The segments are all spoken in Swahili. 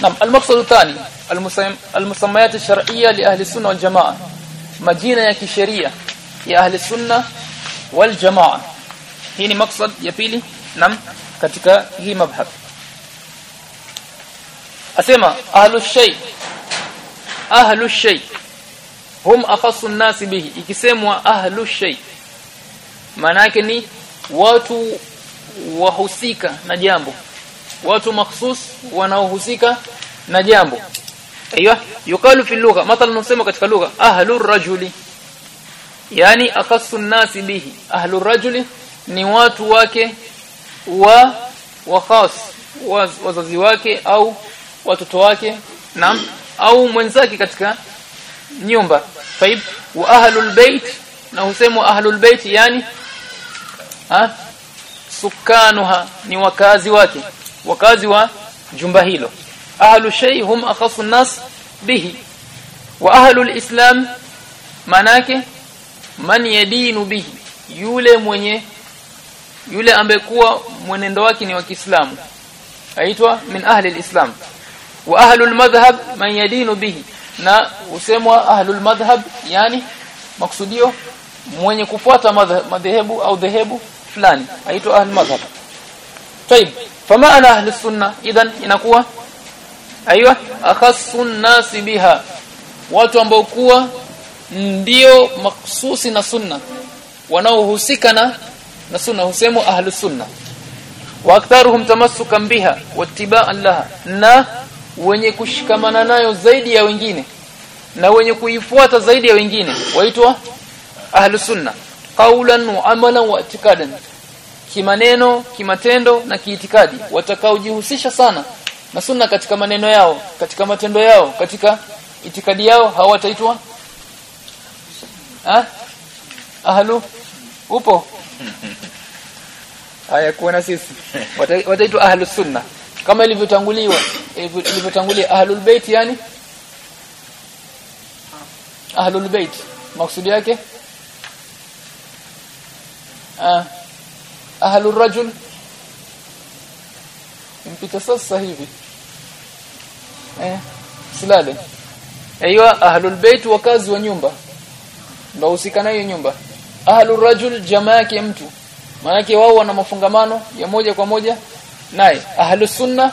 na almaqsad athani almusammayat alshar'iyya li ahli sunna wal jamaa. Majina ya kisheria ya ahli sunna wal jamaa. Hii ni maksad ya pili nam katika hii mabhath asema ahlu shay ahlu shay hum akhasu nasi bihi. Ikisemwa ahlu shay maana ni watu wahusika na jambo watu makhsus wanaohusika na jambo ايوه يقال في اللغه مثلا نسمع katika lugha ahlur rajuli yani akassu nasi bihi ahlur rajuli ni watu wake wa wa khas wazazi wake au watoto wake naam au mwenzake katika nyumba طيب wa ahlul bait na husemwa ahlul bait yani ha sukanuha ni wakazi wake wakazi wa jumba hilo ahlu shay hum akhasu nas bihi wa ahlu alislam manake man yadinu bihi yule mwenye yule ambekuwa mwenendo wake ni wa Kiislamu aitwa min ahli alislam wa ahlu almadhhab man yadinu bihi na usemwa ahlu almadhhab yani maksudio mwenye kufuata madhehebu au dhehebu fulani aitwa ahli madhhab طيب famaana ahli sunna idhan inakuwa aiwa akhassu nasi biha. Watu ambao kuwa ndio makhsusi na sunna. Wanaohusika na na sunna. Husemu ahli sunna. Wa aktharuhum tamassukan biha wattiba'an laha. Na wenye kushikamana nayo zaidi ya wengine. Na wenye kuifuata zaidi ya wengine. Waitwa ahli sunna. Qawlan wa amalan wa i'tiqadan kimaneno kimatendo na kiitikadi watakaojihusisha sana na sunna katika maneno yao katika matendo yao katika itikadi yao hawataitwa ah ahlu? Upo? Haya kuona sisi. Wataitwa ahlu sunna. Kama ilivyotanguliwa ilivyotangulia ahlul bait yani? Ahlul bait. Maksudi yake? Ah ahlu rajul. Mpita sasa hivi. Eh silale. Aiywa ahlul bait wakazi wa nyumba. Ndio usikana hiyo nyumba. Ahlu rajul jamaa yake mtu. Maana wao wana mafungamano ya moja kwa moja naye. Ahlu sunna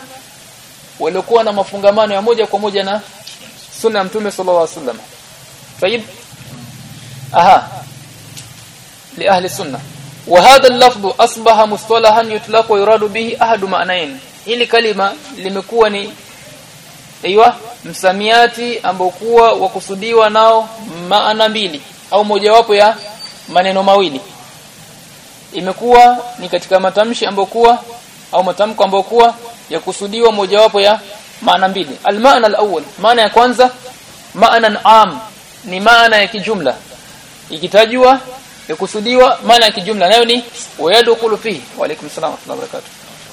walikuwa na mafungamano ya moja kwa moja na sunna mtume sallallahu alaihi wasallam. Tayib aha. Li ahli sunnah وهذا اللفظ اصبح مصطلحا يطلق ويراد به احد معنيين hili kalima limekuwa ni aiywa msamiati ambao kuwa wakusudiwa nao maana mbili au mojawapo ya maneno mawili imekuwa ni katika matamshi ambayo kuwa au matamko ambayo kuwa yakusudiwa mojawapo ya maana mbili almaana alawwal maana ya kwanza maana am ni maana ya kijumla ikitajwa yakusudiwa maana ya kijumla nayo ni wayadkhulu fihi. Wa alaykum salaam wa rahmatullahi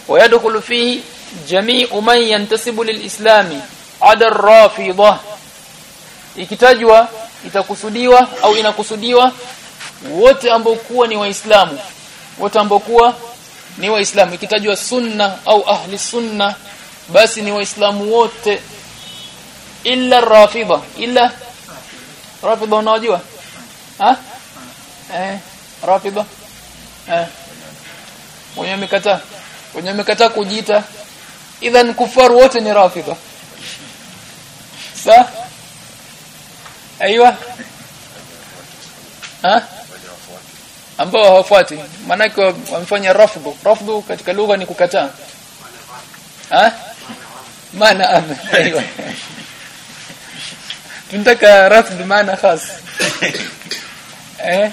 wa wayadkhulu fihi jami'u man yantasibu lilislami ada rafidha ikitajwa itakusudiwa au inakusudiwa wote ambao kuwa ni waislamu wote ambao kuwa ni waislamu ikitajwa sunna au ahli sunna basi ni waislamu wote illa rafidha illa rafidha unajua ha eh rafida eh. Wenye mikata wenye mikata kujiita. Idhan kufaru wote ni rafida sa? Aiywa ha? Ambao hawafuati. Manake wamfanya rafdu rafdu katika lugha ni kukataa. Ha? Maana ame aiywa tunataka rafdu maana khas. Eh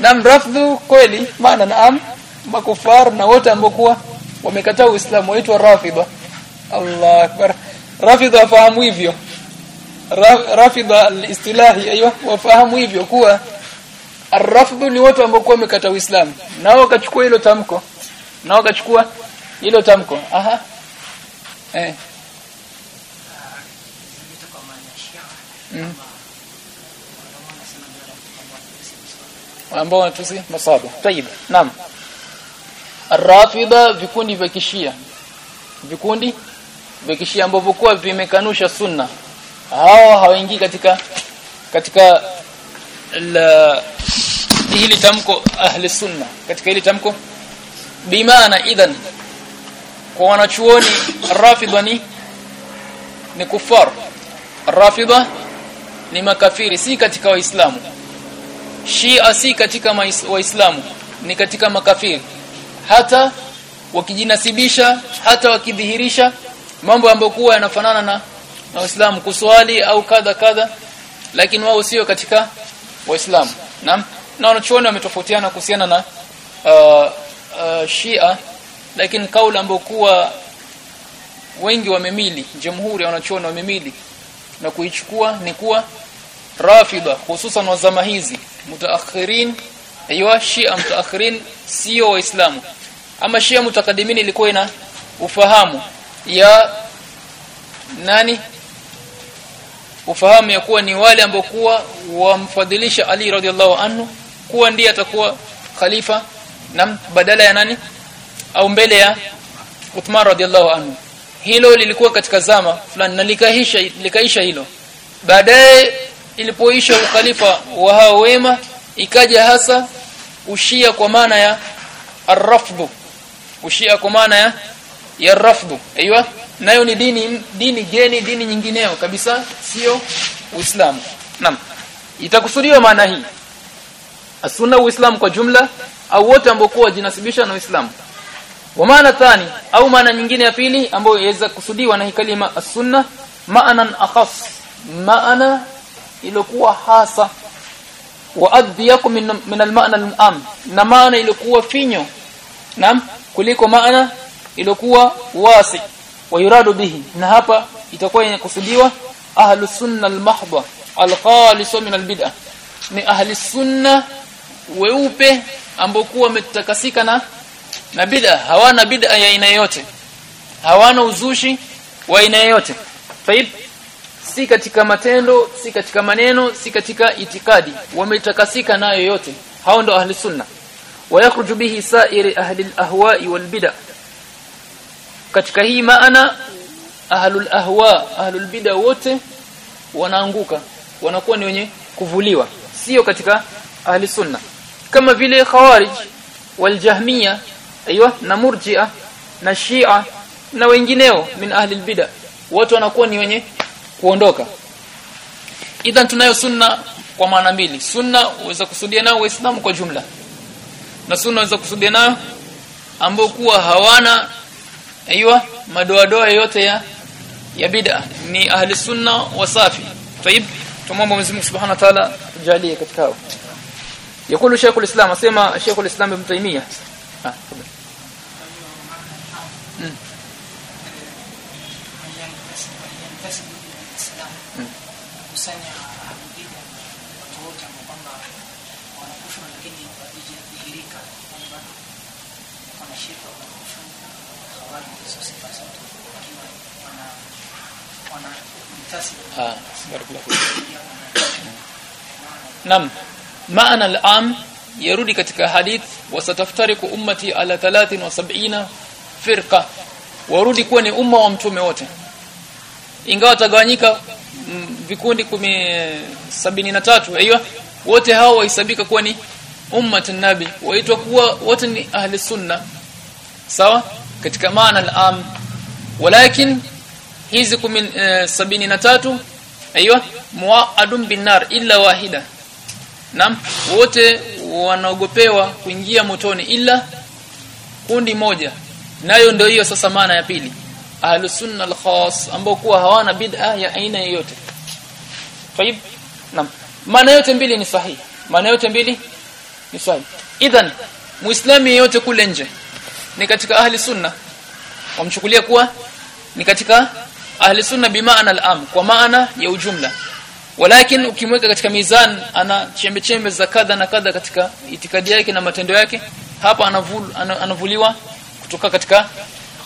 nam rafdhu kweli maana naam makufar na wote ambao kuwa wamekataa uislamu waitwa rafidha. Allah akbar. Rafidha wafahamu hivyo. Rafidha alistilahi aiywa wafahamu hivyo kuwa arrafdhu ni wote ambao wamekataa uislamu. Nao wakachukua hilo tamko. Nao wakachukua hilo tamko. Aha. Eh. Mm. Ambao tusi? Masaba tayib. Naam. Arrafida vikundi vya kishia. Vikundi vya kishia ambavyo kwa vimekanusha sunna. Hao hawaingii katika katika la hili tamko ahli sunna. Katika hili tamko bimaana idhan kwa wanachuoni rafidha ni ni kufar. Rafidha ni makafiri si katika waislamu shia si katika waislamu ni katika makafiri. Hata wakijinasibisha hata wakidhihirisha mambo ambayo kuwa yanafanana na na Uislamu kuswali au kadha kadha lakini wao sio katika waislamu. Naam? Na wanachuoni wametofautiana kuhusiana na uh, uh, Shia lakini kauli ambayo kuwa wengi wamemili jamhuri wanachuoni wamemili na kuichukua ni kuwa rafida hususan wa zama hizi. Mutaakhirin aywa Shia mutaakhirin sio waislamu. Ama Shia mutakadimin ilikuwa ina ufahamu ya nani? Ufahamu ya kuwa ni wale ambao kuwa wamfadhilisha Ali radhiallahu anhu kuwa ndiye atakuwa khalifa na badala ya nani? Au mbele ya Uthman radhiallahu anhu. Hilo lilikuwa katika zama fulani na likaisha likaisha hilo. Baadaye ilipoisha ukhalifa wa hao wema ikaja hasa ushia kwa maana ya arrafdu. Ushia kwa maana ya ya rafdu. Aiywa nayo ni dini dini geni dini nyingineo kabisa sio uislamu. Naam. Itakusudiwa maana hii. Asuna uislamu kwa jumla au wote ambao kwa jinasibisha na uislamu. Wa maana tani au maana nyingine ya pili ambayo inaweza kusudiwa na hii kalima as-sunna ma'anan akhas maana ilikuwa hasa wa adhiyakum min, min al-ma'na al-am. Na maana ilikuwa finyo. Naam kuliko maana ilikuwa wasi. Wayuradu bihi. Na hapa itakuwa inakusudiwa ahlu sunna al-mahdha al-khalis min al-bid'ah ni ahli sunna weupe ambao kuwa wametakasika na na bid'a. Hawana bid'a ya aina yote hawana uzushi wa aina yote faib si katika matendo si katika maneno si katika itikadi. Wametakasika nayo yote. Hao ndo ahli sunna. Wayakhruju bihi sa'iri ahli al-ahwa'i wal bid'a katika hii maana ahlul ahwa ahlul bid'a wote wanaanguka. Wanakuwa ni wenye kuvuliwa. Sio katika ahli sunna. Kama vile khawarij wal jahmiya aiywa na murji'a na shia na wengineo min ahli bid'a watu wanakuwa ni wenye kuondoka. Idhan tunayo sunna kwa maana mbili. Sunna uweza kusudia nao waislamu kwa jumla. Na sunna uweza kusudia nao ambao kuwa hawana aiywa madoadoa yote ya ya bid'a. Ni ahli sunna wasafi tayib tumomba Mwenyezi Mungu Subhanahu wa Ta'ala tujalie katika hao. Yakulu Sheikhul Islam asema Sheikhul Islam Ibn Taymiyyah. Ah, Naam. Maana al-am yarudi katika hadith wasataftariku ummati ala 73 firqa. Warudi kuwa ni umma wa mtume wote. Ingawa tagawanyika mm, vikundi 173 aiyo wote hao wahesabika kuwa ni ummatun nabi waitwa kuwa wote ni ahli sunna sawa katika maana al-am walakin hizi 73 aiyo muadum bin nar illa wahida nam wote wanaogopewa kuingia motoni ila kundi moja. Nayo ndio hiyo sasa maana ya pili. ahlusunna al-khas ambao kuwa hawana bid'a ya aina yoyote. Tayib? nam Maana yote mbili ni sahihi. Maana yote mbili ni sahihi. Idhan Muislamu yeyote kule nje ni katika ahli sunna. Wamchukulia kuwa ni katika ahli sunna bimaana al-am kwa maana ya ujumla. Walakin ukimweka katika mizan ana chembe chembe za kadha na kadha katika itikadi yake na matendo yake hapa anavul, anavuliwa kutoka katika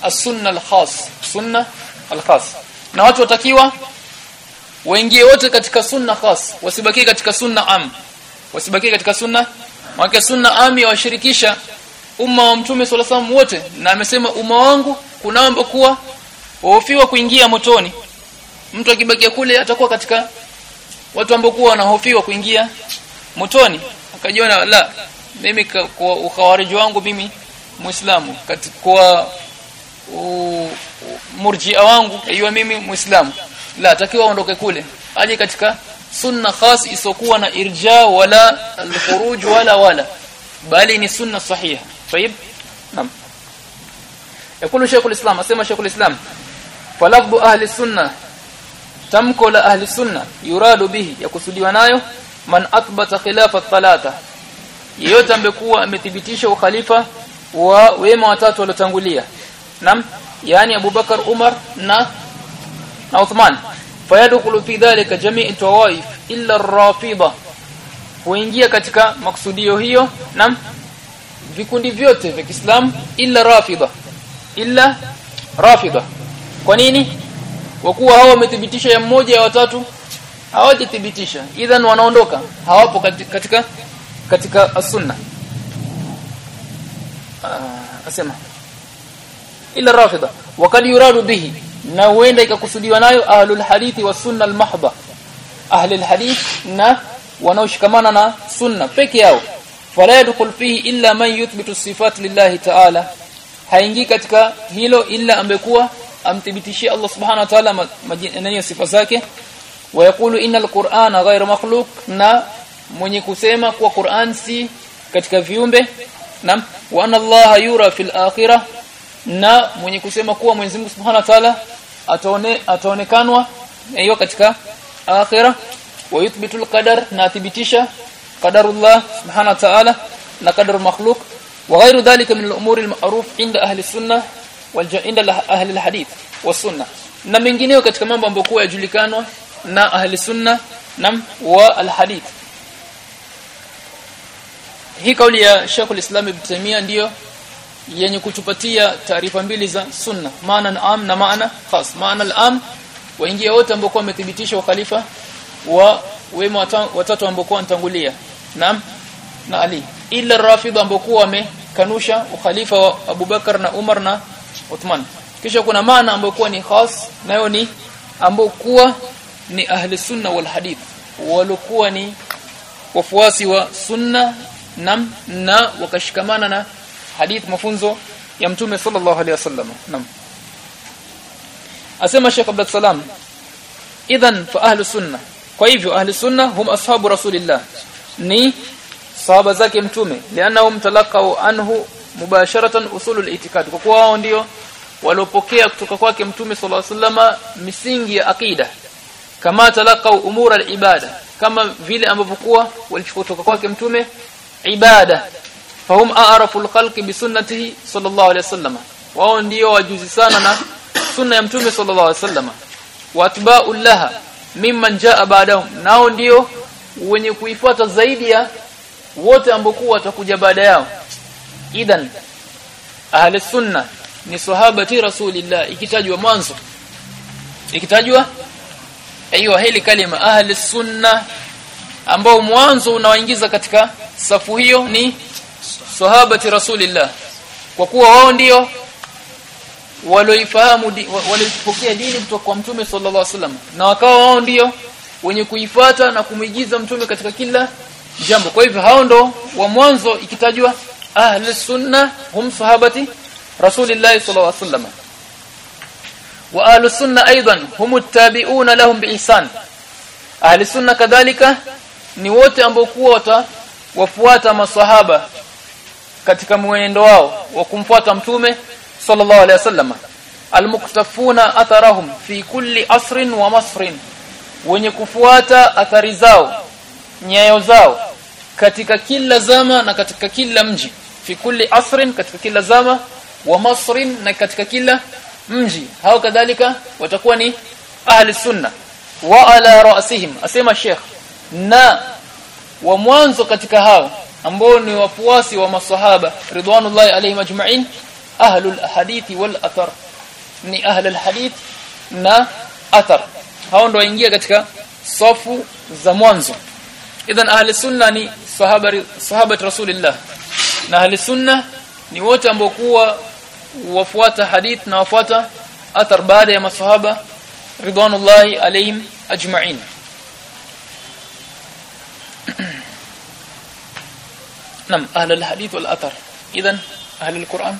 as-sunna al-khas sunna al-khas. Na watu watakiwa waingie wote katika sunna khas wasibaki katika sunna am wasibaki katika sunna maana sunna am yawashirikisha umma wa mtume sallallahu salam wote. Na amesema umma wangu kunaomba kuwa hofiwa kuingia motoni. Mtu akibakia kule atakuwa katika watu ambao kuwa wanahofiwa kuingia motoni. Akajiona la mimi kwa ukhawariji wangu mimi muislamu. Kwa murjia wangu aiyo mimi muislamu. La atakiwa aondoke kule. Aje katika sunna khas isokuwa na irja wala al-khuruj wala wala. Bali ni sunna sahiha طيب نعم يقول شيخ الاسلام اسمع شيخ الاسلام فلفظ اهل السنه tamko la ahli sunna yuradu bihi yakusudiwa nayo man athbata khilafa thalatha yeyote ambekuwa amethibitisha ukhalifa wa wema watatu waliotangulia nam yani Abubakar Umar na na Uthman fayadkhulu fi dhalika jami'i tawaif illa ar-rafida huingia katika maksudio hiyo nam vikundi vyote vya Kiislamu illa rafida illa rafida. Kwa nini? Wakuwa hao wamethibitisha ya mmoja ya watatu hawajithibitisha idhan wanaondoka hawapo kati- katika katika as-sunna. Ah, asema ila rafida wakali yuradu bihi na huenda ikakusudiwa nayo ahlul hadithi wa sunna al-mahdha ahlul al-hadith na wanaoshikamana na sunna peke yao fala yadkhul fihi illa man yuthbitu sifat lillahi ta'ala. Haingii katika hilo illa ambekuwa amthibitishia Allah subhanahu wa ta'ala majina sifa zake. Wayakulu innal qur'ana ghayru makhluq na mwenye kusema kuwa Qur'an si katika viumbe. Na wa anna yura fil akhirah na mwenye kusema kuwa Mwenyezi Mungu Subhanahu wa Ta'ala ataone ataonekanwa hiyo katika akhirah. Wa yuthbitul qadar na athibitisha qadarullah Subhanahu wa Ta'ala na qadar makhluq wa ghayru dhalika min al-umuri al-ma'ruf inda ahli sunnah wal inda ahli al-hadith wa sunnah. Na mengineyo katika mambo ambayo kwa yajulikanwa na ahli sunna nam wa al-hadith. Hii kauli ya Sheikh al-Islam Ibn Taymiyyah ndiyo yenye kutupatia taarifa mbili za sunna maana am na maana khas. Maana al-am waingia wote ambao kwa wamethibitisha ukhalifa wa wema watatu ambao kwa wanatangulia naam na Ali ila rafidha ambao kwa wamekanusha ukhalifa wa Abu Bakar na Umar na Uthman kisha kuna maana ambayo kuwa ni khas nayo ni ambao kuwa ni ahli sunna wal hadith walikuwa ni wafuasi wa sunna nam na wakashikamana na hadith mafunzo ya mtume sallallahu alaihi wasallam nam asema Sheikh Abdul Salam idhan fa ahli sunna kwa hivyo ahli sunna hum ashabu rasulillah ni sahaba zake mtume. Lianahum talaqau anhu mubasharatan usulul itikad. Kwa kuwa wao ndio waliopokea kutoka kwake mtume sallallahu alaihi wasallam misingi ya akida kama talaqau umura al-ibada. Kama vile ambavyo kuwa walichukua kutoka kwake mtume ibada. Fahum a'rafu al-khalqi bi sunnatihi sallallahu alaihi wasallam. Wao ndio wajuzi sana na sunna ya mtume sallallahu alaihi wasallam. Wa atba'u laha mimman jaa ba'dahum. Nao ndio wenye kuifuata zaidi ya wote ambokuwa watakuja baada yao. Idhan ahli sunna ni sahabati rasulillah ikitajwa mwanzo. Ikitajwa aiyo hili kalima ahli sunna ambao mwanzo unawaingiza katika safu hiyo ni sahabati rasulillah. Kwa kuwa wao ndio walioifahamu walipokea dini kutoka kwa mtume sallallahu alaihi wasallam. Na wakawa wao ndio wenye kuifuata na kumigiza mtume katika kila jambo. Kwa hivyo hao ndo wa mwanzo ikitajwa ahli sunna hum sahabati rasulillahi sallallahu alaihi wasallam. Wa ahli sunna aidan hum tabi'una lahum biihsan ahli sunna kadhalika ni wote ambao kuwa watawafuata maswahaba katika mwenendo wao wa kumfuata mtume sallallahu alaihi wasallam. Almuktafuna atharahum fi kulli asrin wa masrin wenye kufuata athari zao nyayo zao katika kila zama na katika kila mji. Fi kulli asrin katika kila zama wa masrin na katika kila mji. Hao kadhalika watakuwa ni ahli sunna. Wa ala ra'sihim asema sheikh. Na wa mwanzo katika hao ambao ni wafuasi wa masahaba ridwanullahi alayhim ajma'in ahlul hadithi wal athar. Ni ahlul hadith na athar hao ndio waingia katika safu za mwanzo idhan ahli sunna ni sahaba sahaba rasulillah na ahli sunna ni wote ambao kuwa wafuata hadith na wafuata athar baada ya masahaba ridwanullahi alayhim ajma'in نعم أهل الحديث والأثر إذن أهل القرآن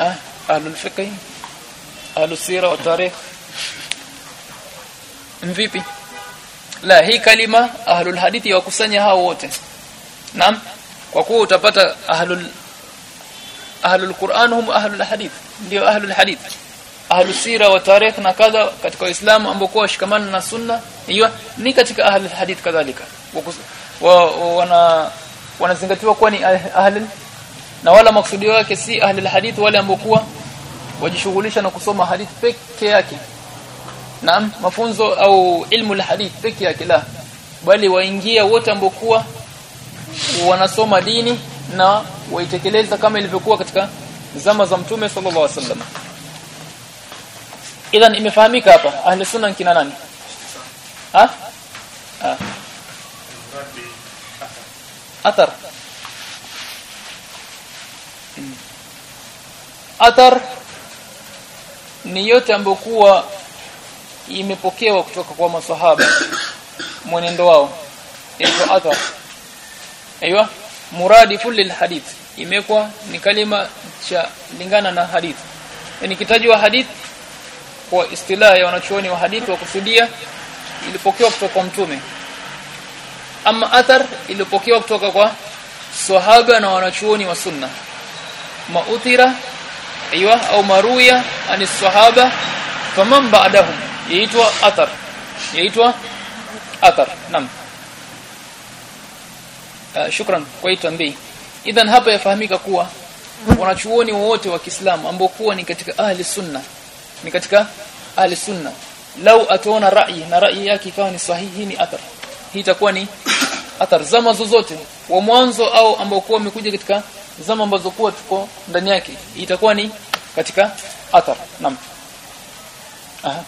أه أهل الفقه أهل السيرة والتاريخ mvipi la hii kalima ahlul hadithi wakusanya hao wote. Naam kwa kuwa utapata ahlul ahlul Qur'an hum ahlul hadith ndio ahlul hadith. Ahlus sira wa tarikh na kadha katika Uislamu ambao kwa shikamana na sunna hiyo ni katika ahlul hadith kadhalika. Wa, wana wanazingatiwa kuwa ni ahlul na wala maksudi wake si ahlul hadith wale ambao kwa wajishughulisha na kusoma hadith pekee yake naam mafunzo au ilmu alhadith peke yake la bali waingia wote ambokuwa wanasoma dini na waitekeleza kama ilivyokuwa katika zama za mtume sallallahu alaihi wasallam. Idhan imefahamika hapa ahli sunna kina nani? Ha? Ha. Athar. Athar ni yote ambayo kuwa imepokewa kutoka kwa maswahaba mwenendo wao hizo athar aiywa muradifu lilhadith imekwa ni kalima cha lingana na hadith. Yani kitajwa hadith kwa istilahi ya wanachuoni wa hadith wa kusudia ilipokewa kutoka kwa mtume. Ama athar ilipokewa kutoka kwa sahaba na wanachuoni wa sunna. Mauthira aiywa au maruya ani sahaba faman ba'dahum yaitwa athar. Yaitwa athar. Nam uh, shukran kwa tambii idhan hapa yafahamika kuwa wanachuoni wote wa Kiislamu ambao kuwa ni katika ahli sunna ni katika ahli sunna. Lau ataona rai na rai yake ikawa ni sahihi ni athar. Hii itakuwa ni athar. Zama zozote wa mwanzo au ambao kuwa umekuja katika zama ambazo kuwa tuko ndani yake itakuwa ni katika athar. Naam. Aha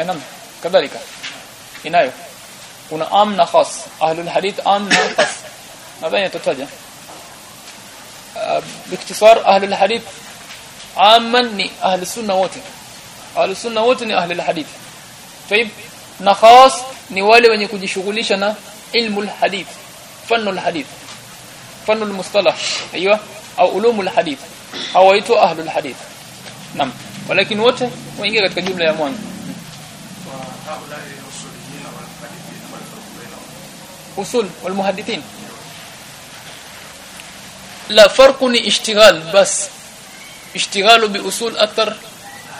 أنا كذلك inayo kuna amna khas ahlul hadith amna khas nadhani tutataja biktisar ahlul hadith amman ni ahlus sunna wote ahlus sunna wote ni ahlul hadith طيب na khas ni wale wenye kujishughulisha na ilmul hadith fannul hadith fannul mustalah أيوه au ulumul hadith hawaitwa ahlul hadith nam walakin wote waingia katika jumla ya mwanzo usul والمحدثين لا فرق اشتغال بس. اشتغال بأصول أكثر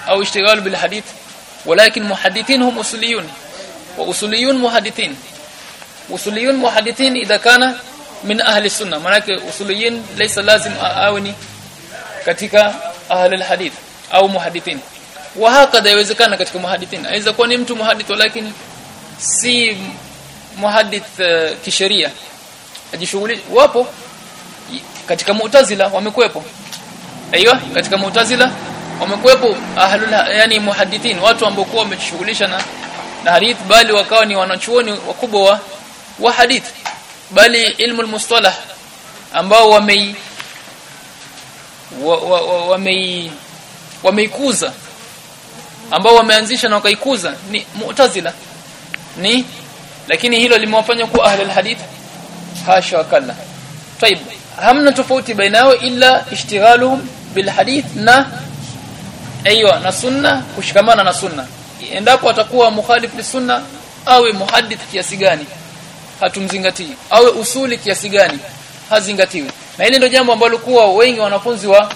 أو اشتغال بالحديث. ولكن محدثين هم أصوليون. وأصوليون محدثين. أصوليون محدثين إذا كان من أهل السنة. manake usuliyin laysa lazim aweni katika ahli alhadith au muhadithin wa hakadha yawezekana katika muhadithin aweza kuwa ni mtu muhadith lakini si muhadith uh, kisheria. Ajishughuli wapo. Katika mu'tazila wamekuepo aiyo katika mu'tazila wamekuepo ahlul yani muhadithin watu ambao kwa wamejishughulisha na na hadith bali wakawa ni wanachuoni wakubwa wa, wa hadith. Bali ilmu almustalah ambao wamei wamei wameikuza ambao wameanzisha na wakaikuza ni mu'tazila ni lakini hilo limewafanya kuwa ahli alhadith hasha wakalla طيب hamna tofauti baina yao illa ishtighaluhum bilhadith na aiywa na sunna kushikamana na sunna endapo atakuwa mukhalif lisunna awe muhaddith kiasi gani hatumzingatii awe usuli kiasi gani hazingatiwi na ile ndio jambo ambalo kuwa wengi wanafunzi wa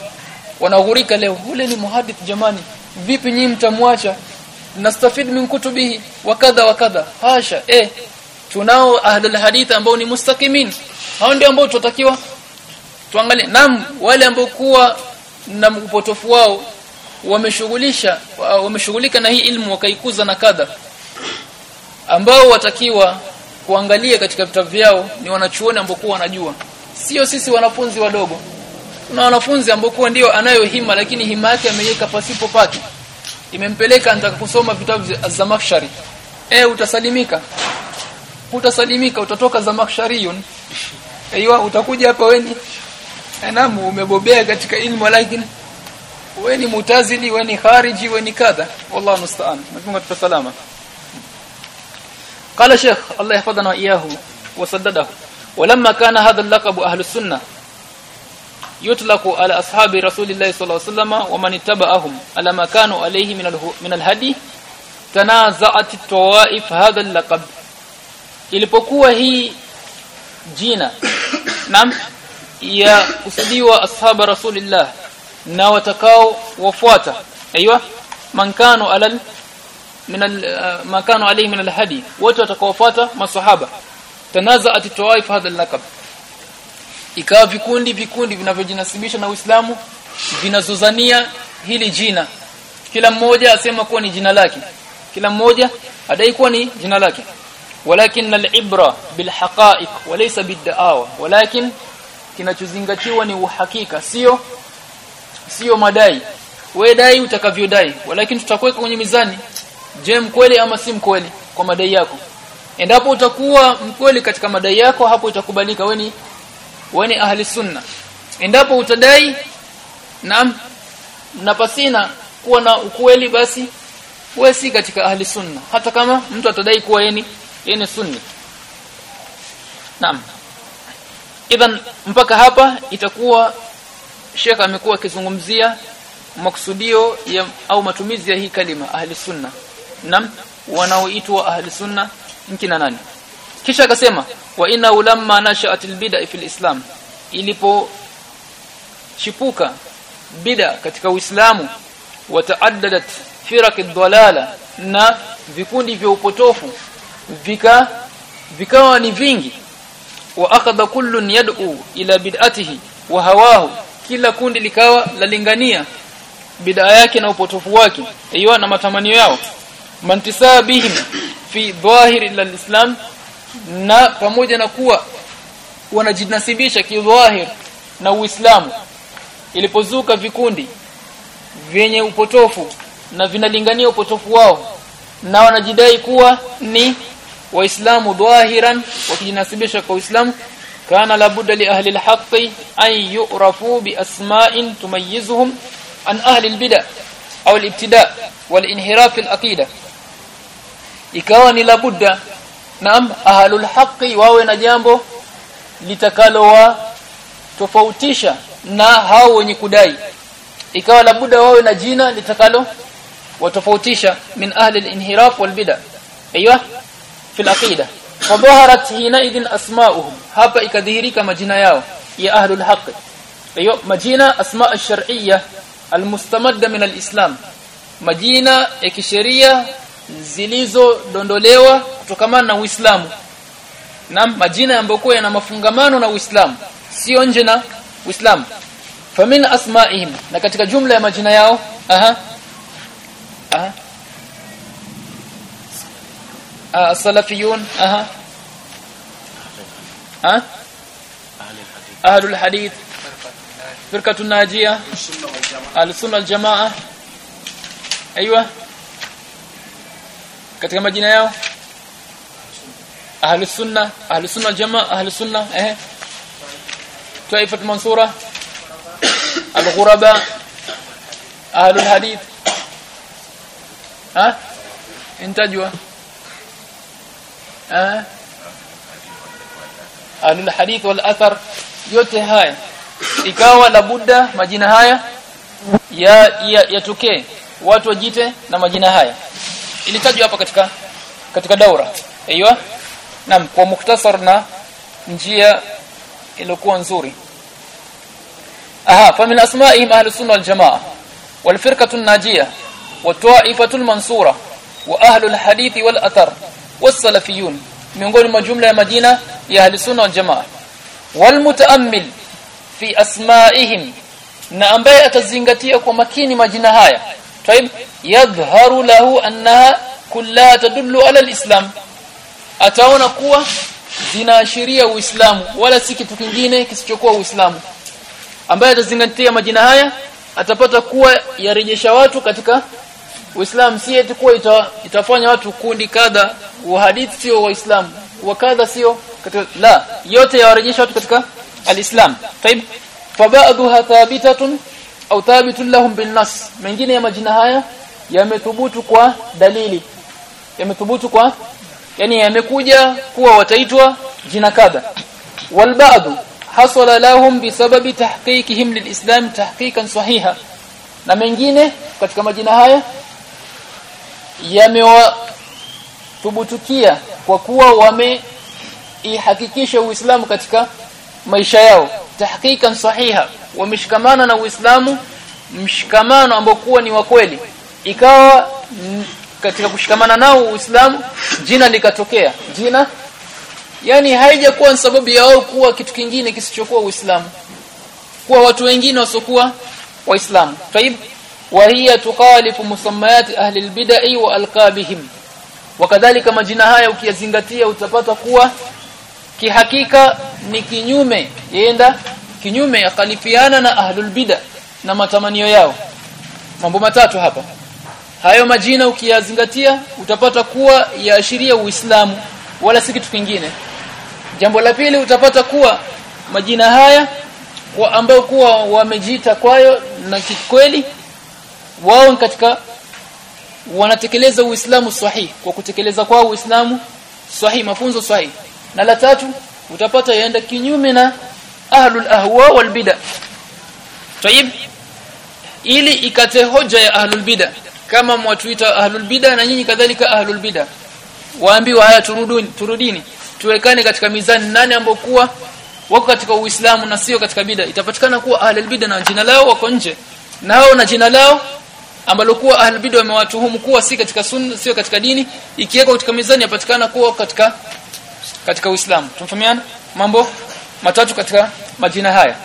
wanaghurika leo ule ni muhaddith jamani vipi nyinyi mtamwacha? Nastafid min kutubihi wa kadha wa kadha. Hasha eh. Tunao ahlul hadith ambao ni mustaqimin hao ndio ambao tutatakiwa tuangalie. Nam wale ambao kuwa na upotofu wao wameshughulisha wameshughulika na hii ilmu wakaikuza na kadha ambao watakiwa kuangalia katika vitabu vyao ni wanachuoni ambao kuwa wanajua. Sio sisi wanafunzi wadogo kuna wanafunzi ambao kuwa ndio anayo hima lakini hima yake ameiweka pasipo pake imempeleka anataka kusoma vitabu vya Zamakhshari eh utasalimika utasalimika utatoka za makshariyun aiyo utakuja hapa weni naam umebobea katika ilmu lakini weni mutazili weni khariji weni kadha wallahu musta'an nafunga tuta salama قال شيخ الله يحفظنا وإياه وسدده ولما كان هذا اللقب أهل السنة يطلق على أصحاب رسول الله صلى الله عليه وسلم ومن اتبعهم على ما كانوا عليه من من الهدي تنازعت الطوائف هذا اللقب ilipokuwa hii jina nam ya kusudiwa ashaba rasulillah na watakao wafuata aiywa man kanu alal min al ma kanu alayhi min alhadi wote watakaofuata masahaba tanazaat tawaif hadha al-laqab ikawa vikundi vikundi vinavyojinasibisha na Uislamu vinazozania hili jina. Kila mmoja asema kuwa ni jina lake. Kila mmoja adai kuwa ni jina lake. Walakin al-ibra bil haqa'iq walaysa bid-da'awa. Walakin kinachozingatiwa ni uhakika. Sio sio madai. Wewe dai utakavyodai. Walakin tutakuweka kwenye mizani. Je mkweli ama si mkweli kwa madai yako? Endapo utakuwa mkweli katika madai yako hapo itakubalika. Wewe ni wewe ni ahli sunna. Endapo utadai naam napasina kuwa na ukweli basi wewe si katika ahli sunna. Hata kama mtu atadai kuwa yeye ni sunni. Naam. Idhan mpaka hapa itakuwa Sheikh amekuwa akizungumzia maksudio ya au matumizi ya hii kalima ahli sunna. Nam wanaoitwa ahli sunna nkina nani kisha akasema wa inna ulamma nashat albid'a fil islam. Ilipo chipuka bid'a katika uislamu wataaddadat firaq ad-dalala na vikundi vya upotofu vika vikawa ni vingi. Wa akhadha kullun yad'u ila bid'atihi wa hawahu kila kundi likawa lalingania bid'a yake na upotofu wake aiyo na matamanio yao. Mantisabihim fi dhahiri al-islam na pamoja na kuwa wanajinasibisha kidhahir na Uislamu ilipozuka vikundi vyenye upotofu na vinalingania upotofu wao na wanajidai kuwa ni waislamu dhahiran wakijinasibisha kwa Uislamu kana labudda li ahli al-haqqi an yu'rafu bi asma'in tumayyizuhum an ahli albid'a au alibtida' walinhiraf wal-inhiraf ikawa ni labudda naam ahlul haqqi wawe na jambo litakalo wa tofautisha na hao wenye kudai ikawa labda wawe na jina litakalo watofautisha min ahli al-inhiraf wal bid'ah ايوه في العقيده فظهرت حينئذ اسماءهم hapa ikadhihirika majina yao ya ahlul haqq ايوه majina asma ash-shar'iyya al-mustamadda min al-islam majina ya kisheria zilizodondolewa kutokana na Uislamu. Na majina ambayo yana mafungamano na Uislamu sio nje na Uislamu. Famin asma'ihim na katika jumla ya majina yao aha aha ah salafiyun aha ha ahlul hadith firqatun najiyah al-sunnah al-jamaa aiywa katika majina yao? Ahlus sunna ahlus sunna jamaa ahlus sunna eh taifat mansura al-ghuraba ahli hadith. Ha? Intajwa. Ha? Ahlul hadith wal athar. Yote haya ikawa labuda majina haya ya yatokee. Ya watu wajite na majina haya ilitajwa hapa katika katika daura. Aiywa naam kwa muktasar na njia iliyokuwa nzuri. Aha fa min asma'ihim ahlus sunna wal jamaa wal firqatu najia wa ta'ifatu mansura wa ahlul hadith wal athar was salafiyun miongoni mwa jumla ya majina ya ahlus sunna wal jamaa. Wal mutaammil fi asma'ihim na ambaye atazingatia kwa makini majina haya طيب يظهر له انها كلها تدل على الاسلام ataona kuwa zinaashiria uislamu wala si kitu kingine kisichokuwa uislamu ambaye atazingatia majina haya atapata kuwa yarejesha watu katika uislamu si eti kuwa ita, itafanya watu kundi kadha wa hadithi sio waislamu wa kadha sio katika la yote yawarejesha watu katika alislam طيب فبعضها ثابته au thabitun lahum bin nas. Mengine ya majina haya yamethubutu kwa dalili. Yamethubutu kwa yani yamekuja kuwa wataitwa jina kadha. Wal hasala lahum bisababi tahqiqihim lilislam tahqiqan sahiha. Na mengine katika majina haya yamewathubutukia kwa kuwa wameihakikisha Uislamu katika maisha yao. Tahqiqan sahiha wameshikamana na Uislamu mshikamano ambao kuwa ni wa kweli. Ikawa katika kushikamana nao Uislamu jina likatokea. Jina yani haijakuwa sababu ya wao kuwa kitu kingine kisichokuwa Uislamu. Kuwa watu wengine wasokuwa waislamu. Faib wa hiya tuqalifu musammayat ahli albidai wa alqabihim. Wakadhalika majina haya ukiyazingatia utapata kuwa kihakika ni kinyume yenda kinyume yakhalifiana na ahlul bid'a na matamanio yao. Mambo matatu hapa. Hayo majina ukiyazingatia utapata kuwa yaashiria uislamu wala si kitu kingine. Jambo la pili utapata kuwa majina haya wa ambao kuwa wamejiita kwayo na kikweli wao katika wanatekeleza uislamu sahihi kwa kutekeleza kwao uislamu sahihi mafunzo sahihi na la tatu utapata yaenda kinyume na ahlul ahwa wal bid'a tayib ili ikate hoja ya ahlul bid'a kama mwatuita ahlul bid'a na nyinyi kadhalika ahlul bid'a waambiwa haya turuduni turudini. Tuwekane katika mizani nani ambokuwa wako katika uislamu na sio katika bid'a itapatikana kuwa ahlul bid'a na jina lao wako nje. Nao na jina lao ambalo kuwa ahlul bid'a wamewatuhumu kuwa si katika sunna sio katika dini ikiwekwa katika mizani yapatikana kuwa katika katika uislamu. Tumfahamiana mambo matatu katika majina haya